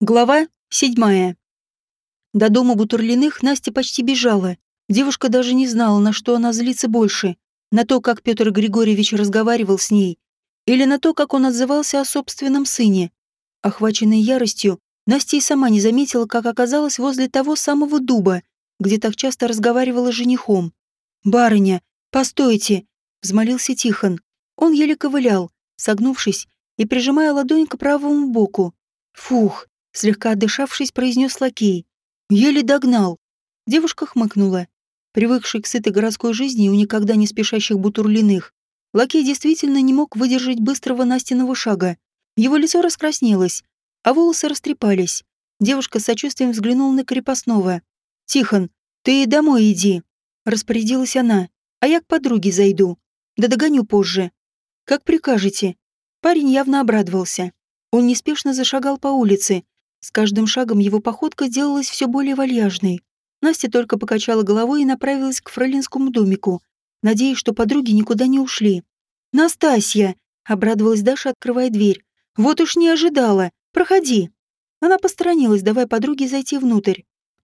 Глава седьмая. До дома Бутурлиных Настя почти бежала. Девушка даже не знала, на что она злится больше. На то, как Петр Григорьевич разговаривал с ней, или на то, как он отзывался о собственном сыне. Охваченной яростью, Настя и сама не заметила, как оказалась возле того самого дуба, где так часто разговаривала с женихом. «Барыня, постойте!» — взмолился Тихон. Он еле ковылял, согнувшись и прижимая ладонь к правому боку. «Фух!» Слегка отдышавшись, произнес лакей. Еле догнал. Девушка хмыкнула. Привыкший к сытой городской жизни у никогда не спешащих бутурлиных, лакей действительно не мог выдержать быстрого Настиного шага. Его лицо раскраснелось, а волосы растрепались. Девушка с сочувствием взглянула на крепостного. «Тихон, ты домой иди», — распорядилась она, «а я к подруге зайду. Да догоню позже». «Как прикажете». Парень явно обрадовался. Он неспешно зашагал по улице, с каждым шагом его походка делалась все более вальяжной. Настя только покачала головой и направилась к фролинскому домику, надеясь, что подруги никуда не ушли. «Настасья!» — обрадовалась Даша, открывая дверь. «Вот уж не ожидала! Проходи!» Она посторонилась, давая подруге зайти внутрь.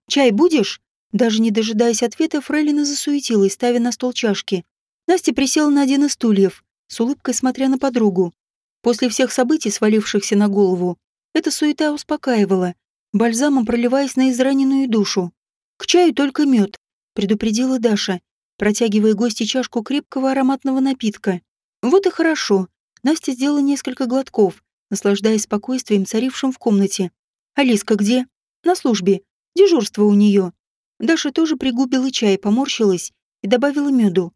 «Чай будешь?» Даже не дожидаясь ответа, Фрейлина засуетилась, ставя на стол чашки. Настя присела на один из стульев, с улыбкой смотря на подругу. После всех событий, свалившихся на голову, эта суета успокаивала, бальзамом проливаясь на израненную душу. «К чаю только мед», — предупредила Даша, протягивая гости чашку крепкого ароматного напитка. «Вот и хорошо». Настя сделала несколько глотков, наслаждаясь спокойствием, царившим в комнате. «Алиска где?» «На службе. Дежурство у нее». Даша тоже пригубила чай, поморщилась и добавила меду.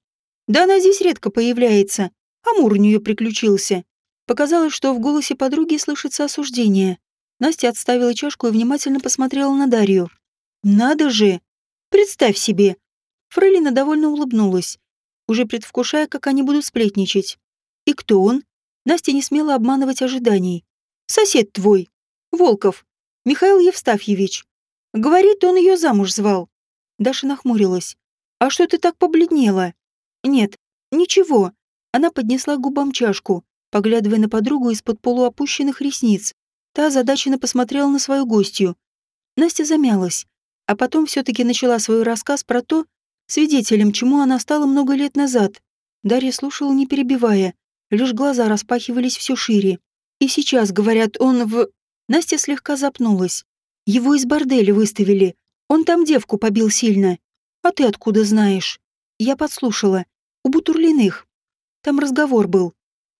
«Да она здесь редко появляется. Амур у нее приключился. Показалось, что в голосе подруги слышится осуждение. Настя отставила чашку и внимательно посмотрела на Дарью. «Надо же! Представь себе!» Фрейлина довольно улыбнулась, уже предвкушая, как они будут сплетничать. «И кто он?» Настя не смела обманывать ожиданий. «Сосед твой. Волков. Михаил Евстафьевич. Говорит, он ее замуж звал». Даша нахмурилась. «А что ты так побледнела?» «Нет, ничего». Она поднесла губам чашку, поглядывая на подругу из-под полуопущенных ресниц. Та озадаченно посмотрела на свою гостью. Настя замялась, а потом все-таки начала свой рассказ про то, свидетелем чему она стала много лет назад. Дарья слушала, не перебивая, лишь глаза распахивались все шире. И сейчас, говорят, он в... Настя слегка запнулась. Его из борделя выставили. Он там девку побил сильно. А ты откуда знаешь? Я подслушала. У Бутурлиных. Там разговор был.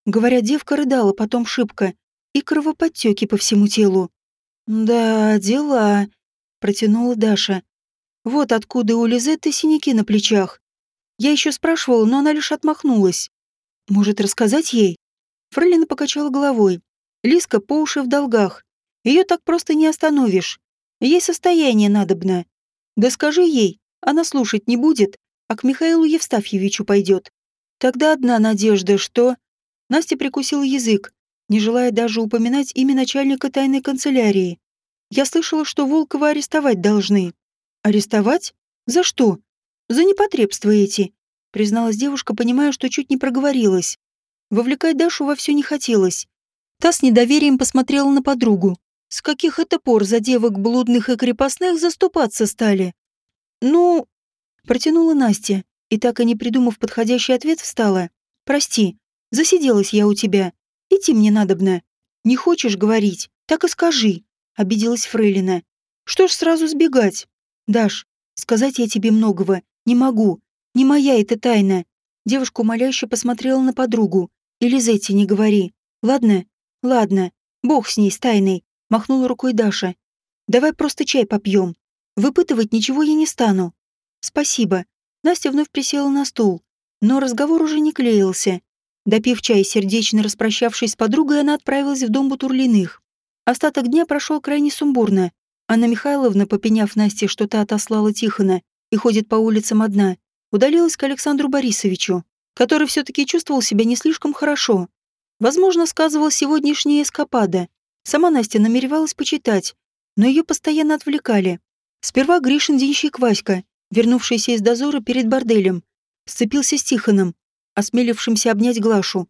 Говорят, девка рыдала потом шибко, и кровоподтеки по всему телу. «Да, дела», — протянула Даша. «Вот откуда у Лизетты синяки на плечах. Я еще спрашивала, но она лишь отмахнулась. Может, рассказать ей?» Фролина покачала головой. Лиска по уши в долгах. Ее так просто не остановишь. Ей состояние надобно. Да скажи ей, она слушать не будет, а к Михаилу Евстафьевичу пойдет. Тогда одна надежда, что... Настя прикусила язык, не желая даже упоминать имя начальника тайной канцелярии. Я слышала, что Волкова арестовать должны. Арестовать? За что? За непотребства эти, призналась девушка, понимая, что чуть не проговорилась. Вовлекать Дашу во все не хотелось. Та с недоверием посмотрела на подругу. С каких это пор за девок блудных и крепостных заступаться стали? Ну, протянула Настя, и так и не придумав подходящий ответ, встала. Прости, Засиделась я у тебя. Идти мне надобно. Не хочешь говорить? Так и скажи. Обиделась Фрейлина. Что ж сразу сбегать? Даш, сказать я тебе многого. Не могу. Не моя это тайна. Девушка умоляюще посмотрела на подругу. И Лизетте не говори. Ладно? Ладно. Бог с ней, с тайной. Махнула рукой Даша. Давай просто чай попьем. Выпытывать ничего я не стану. Спасибо. Настя вновь присела на стул. Но разговор уже не клеился. Допив чай, сердечно распрощавшись с подругой, она отправилась в дом Бутурлиных. Остаток дня прошел крайне сумбурно. Анна Михайловна, попеняв Насте, что та отослала Тихона и ходит по улицам одна, удалилась к Александру Борисовичу, который все-таки чувствовал себя не слишком хорошо. Возможно, сказывала сегодняшняя эскапада. Сама Настя намеревалась почитать, но ее постоянно отвлекали. Сперва Гришин денщик Васька, вернувшийся из дозора перед борделем, сцепился с Тихоном, осмелившимся обнять Глашу.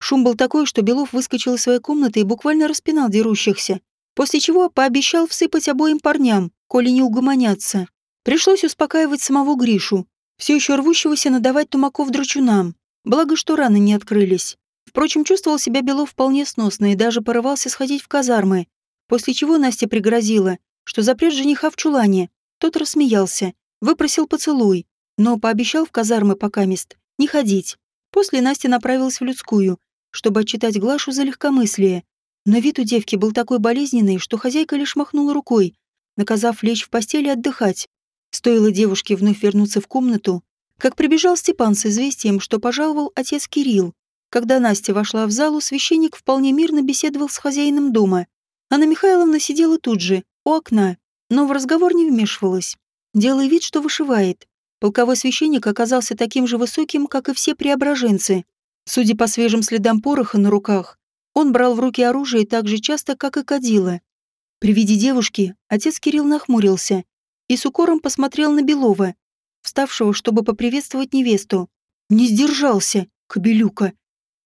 Шум был такой, что Белов выскочил из своей комнаты и буквально распинал дерущихся. после чего пообещал всыпать обоим парням, коли не угомонятся. Пришлось успокаивать самого Гришу, все еще рвущегося надавать тумаков дручунам, благо что раны не открылись. Впрочем, чувствовал себя Белов вполне сносно и даже порывался сходить в казармы, после чего Настя пригрозила, что запрет жениха в чулане. Тот рассмеялся, выпросил поцелуй, но пообещал в казармы пока мест не ходить. После Настя направилась в людскую, чтобы отчитать Глашу за легкомыслие. Но вид у девки был такой болезненный, что хозяйка лишь махнула рукой, наказав лечь в постели отдыхать. Стоило девушке вновь вернуться в комнату, как прибежал Степан с известием, что пожаловал отец Кирилл. Когда Настя вошла в залу, священник вполне мирно беседовал с хозяином дома. Анна Михайловна сидела тут же, у окна, но в разговор не вмешивалась, делая вид, что вышивает. Полковой священник оказался таким же высоким, как и все преображенцы. Судя по свежим следам пороха на руках, он брал в руки оружие так же часто, как и кадила. При виде девушки отец Кирилл нахмурился и с укором посмотрел на Белова, вставшего, чтобы поприветствовать невесту. Не сдержался, кобелюка.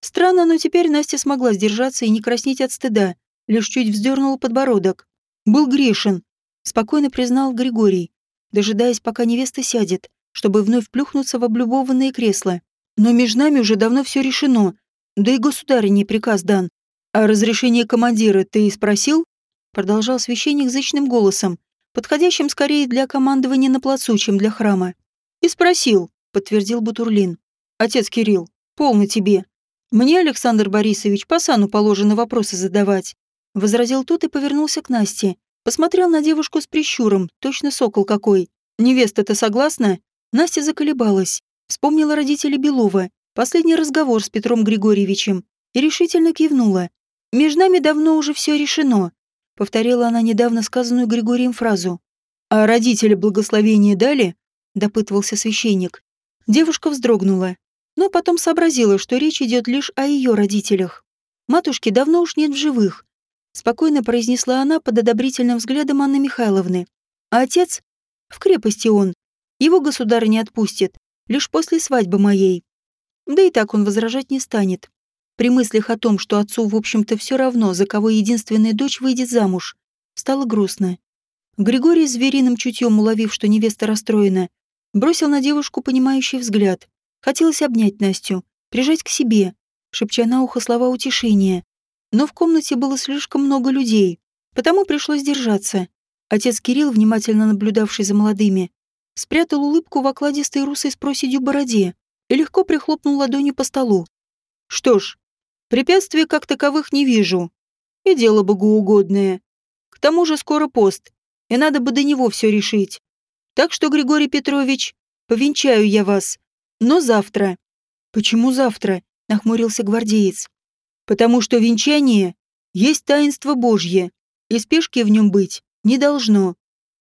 Странно, но теперь Настя смогла сдержаться и не краснеть от стыда, лишь чуть вздернула подбородок. Был грешен, спокойно признал Григорий, дожидаясь, пока невеста сядет, чтобы вновь плюхнуться в облюбованное кресло. Но между нами уже давно все решено, да и государыне приказ дан. А разрешение командира ты и спросил? Продолжал священник зычным голосом, подходящим скорее для командования на плацу, чем для храма. И спросил, подтвердил Бутурлин. Отец Кирилл, полно тебе. Мне, Александр Борисович, по сану положено вопросы задавать. Возразил тот и повернулся к Насте. Посмотрел на девушку с прищуром, точно сокол какой. Невеста-то согласна? Настя заколебалась. Вспомнила родителей Белова, последний разговор с Петром Григорьевичем и решительно кивнула. «Между нами давно уже все решено», — повторила она недавно сказанную Григорием фразу. «А родители благословения дали?» — допытывался священник. Девушка вздрогнула, но потом сообразила, что речь идет лишь о ее родителях. «Матушки давно уж нет в живых», — спокойно произнесла она под одобрительным взглядом Анны Михайловны. «А отец? В крепости он. Его государь не отпустит, лишь после свадьбы моей. Да и так он возражать не станет. При мыслях о том, что отцу, в общем-то, все равно, за кого единственная дочь выйдет замуж, стало грустно. Григорий, звериным чутьем уловив, что невеста расстроена, бросил на девушку понимающий взгляд. Хотелось обнять Настю, прижать к себе, шепча на ухо слова утешения. Но в комнате было слишком много людей, потому пришлось держаться. Отец Кирилл, внимательно наблюдавший за молодыми, спрятал улыбку в окладистой русой с проседью бороде и легко прихлопнул ладонью по столу. «Что ж, препятствий как таковых не вижу. И дело богоугодное. К тому же скоро пост, и надо бы до него все решить. Так что, Григорий Петрович, повенчаю я вас. Но завтра». «Почему завтра?» — нахмурился гвардеец. «Потому что венчание есть таинство Божье, и спешки в нем быть не должно.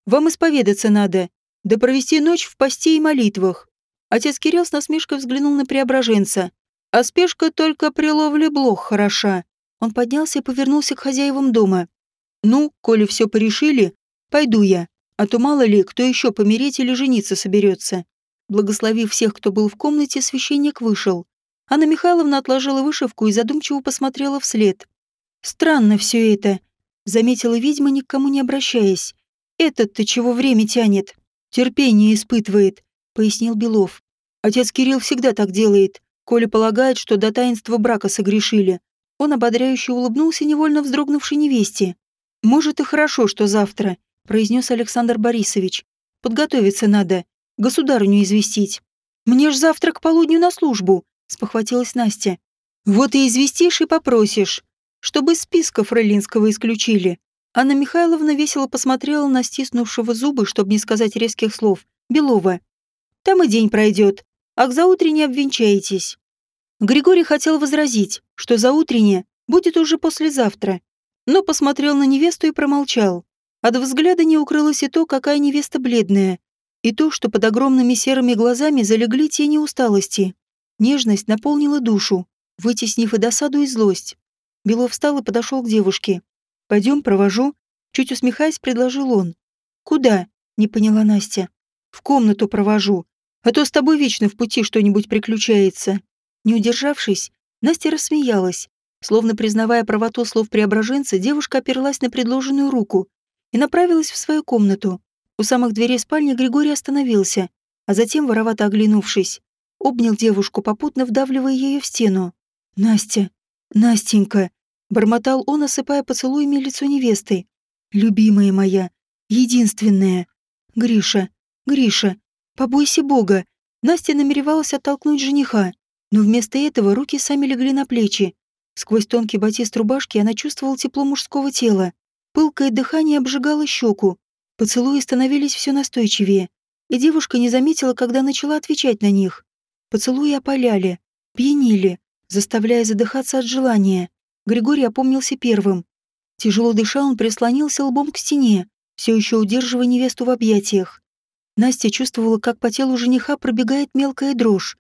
Вам исповедаться надо, да провести ночь в посте и молитвах. Отец Кирилл с насмешкой взглянул на преображенца. А спешка только при ловле блох хороша. Он поднялся и повернулся к хозяевам дома. Ну, коли все порешили, пойду я. А то мало ли, кто еще помереть или жениться соберется. Благословив всех, кто был в комнате, священник вышел. Анна Михайловна отложила вышивку и задумчиво посмотрела вслед. «Странно все это», — заметила ведьма, никому не обращаясь. «Этот-то чего время тянет?» Терпение испытывает», — пояснил Белов. «Отец Кирилл всегда так делает, коли полагает, что до таинства брака согрешили». Он ободряюще улыбнулся невольно вздрогнувшей невесте. «Может, и хорошо, что завтра», — произнес Александр Борисович. «Подготовиться надо, государыню известить». «Мне ж завтра к полудню на службу», — спохватилась Настя. «Вот и известишь и попросишь, чтобы из списка фрейлинского исключили», Анна Михайловна весело посмотрела на стиснувшего зубы, чтобы не сказать резких слов, Белова. «Там и день пройдет, а к заутренне обвенчаетесь». Григорий хотел возразить, что заутренне будет уже послезавтра, но посмотрел на невесту и промолчал. От взгляда не укрылось и то, какая невеста бледная, и то, что под огромными серыми глазами залегли тени усталости. Нежность наполнила душу, вытеснив и досаду, и злость. Белов встал и подошел к девушке. Пойдем, провожу. Чуть усмехаясь, предложил он. Куда? Не поняла Настя. В комнату провожу. А то с тобой вечно в пути что-нибудь приключается. Не удержавшись, Настя рассмеялась. Словно признавая правоту слов преображенца, девушка оперлась на предложенную руку и направилась в свою комнату. У самых дверей спальни Григорий остановился, а затем, воровато оглянувшись, обнял девушку, попутно вдавливая ее в стену. «Настя! Настенька!» — бормотал он, осыпая поцелуями лицо невесты. «Любимая моя! Единственная! Гриша! Гриша! Побойся Бога!» Настя намеревалась оттолкнуть жениха, но вместо этого руки сами легли на плечи. Сквозь тонкий батист рубашки она чувствовала тепло мужского тела. Пылкое дыхание обжигало щеку. Поцелуи становились все настойчивее, и девушка не заметила, когда начала отвечать на них. Поцелуи опаляли, пьянили, заставляя задыхаться от желания. Григорий опомнился первым. Тяжело дыша, он прислонился лбом к стене, все еще удерживая невесту в объятиях. Настя чувствовала, как по телу жениха пробегает мелкая дрожь.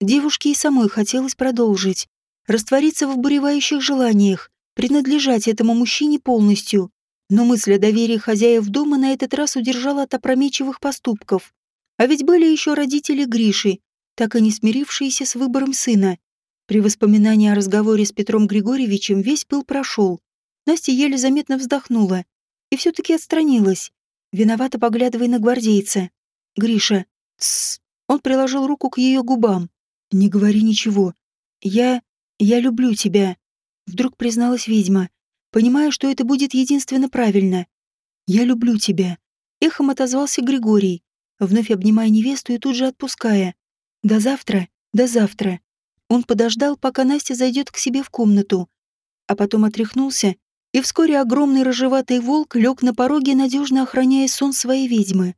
Девушке и самой хотелось продолжить, раствориться в обуревающих желаниях, принадлежать этому мужчине полностью. Но мысль о доверии хозяев дома на этот раз удержала от опрометчивых поступков. А ведь были еще родители Гриши, так и не смирившиеся с выбором сына. При воспоминании о разговоре с Петром Григорьевичем весь пыл прошел. Настя еле заметно вздохнула и все-таки отстранилась, виновато поглядывая на гвардейца. «Гриша, тссс!» Он приложил руку к ее губам. «Не говори ничего. Я... я люблю тебя», — вдруг призналась ведьма, понимая, что это будет единственно правильно. «Я люблю тебя», — эхом отозвался Григорий, вновь обнимая невесту и тут же отпуская. До завтра, до завтра. Он подождал, пока Настя зайдет к себе в комнату, а потом отряхнулся, и вскоре огромный рыжеватый волк лег на пороге, надежно охраняя сон своей ведьмы.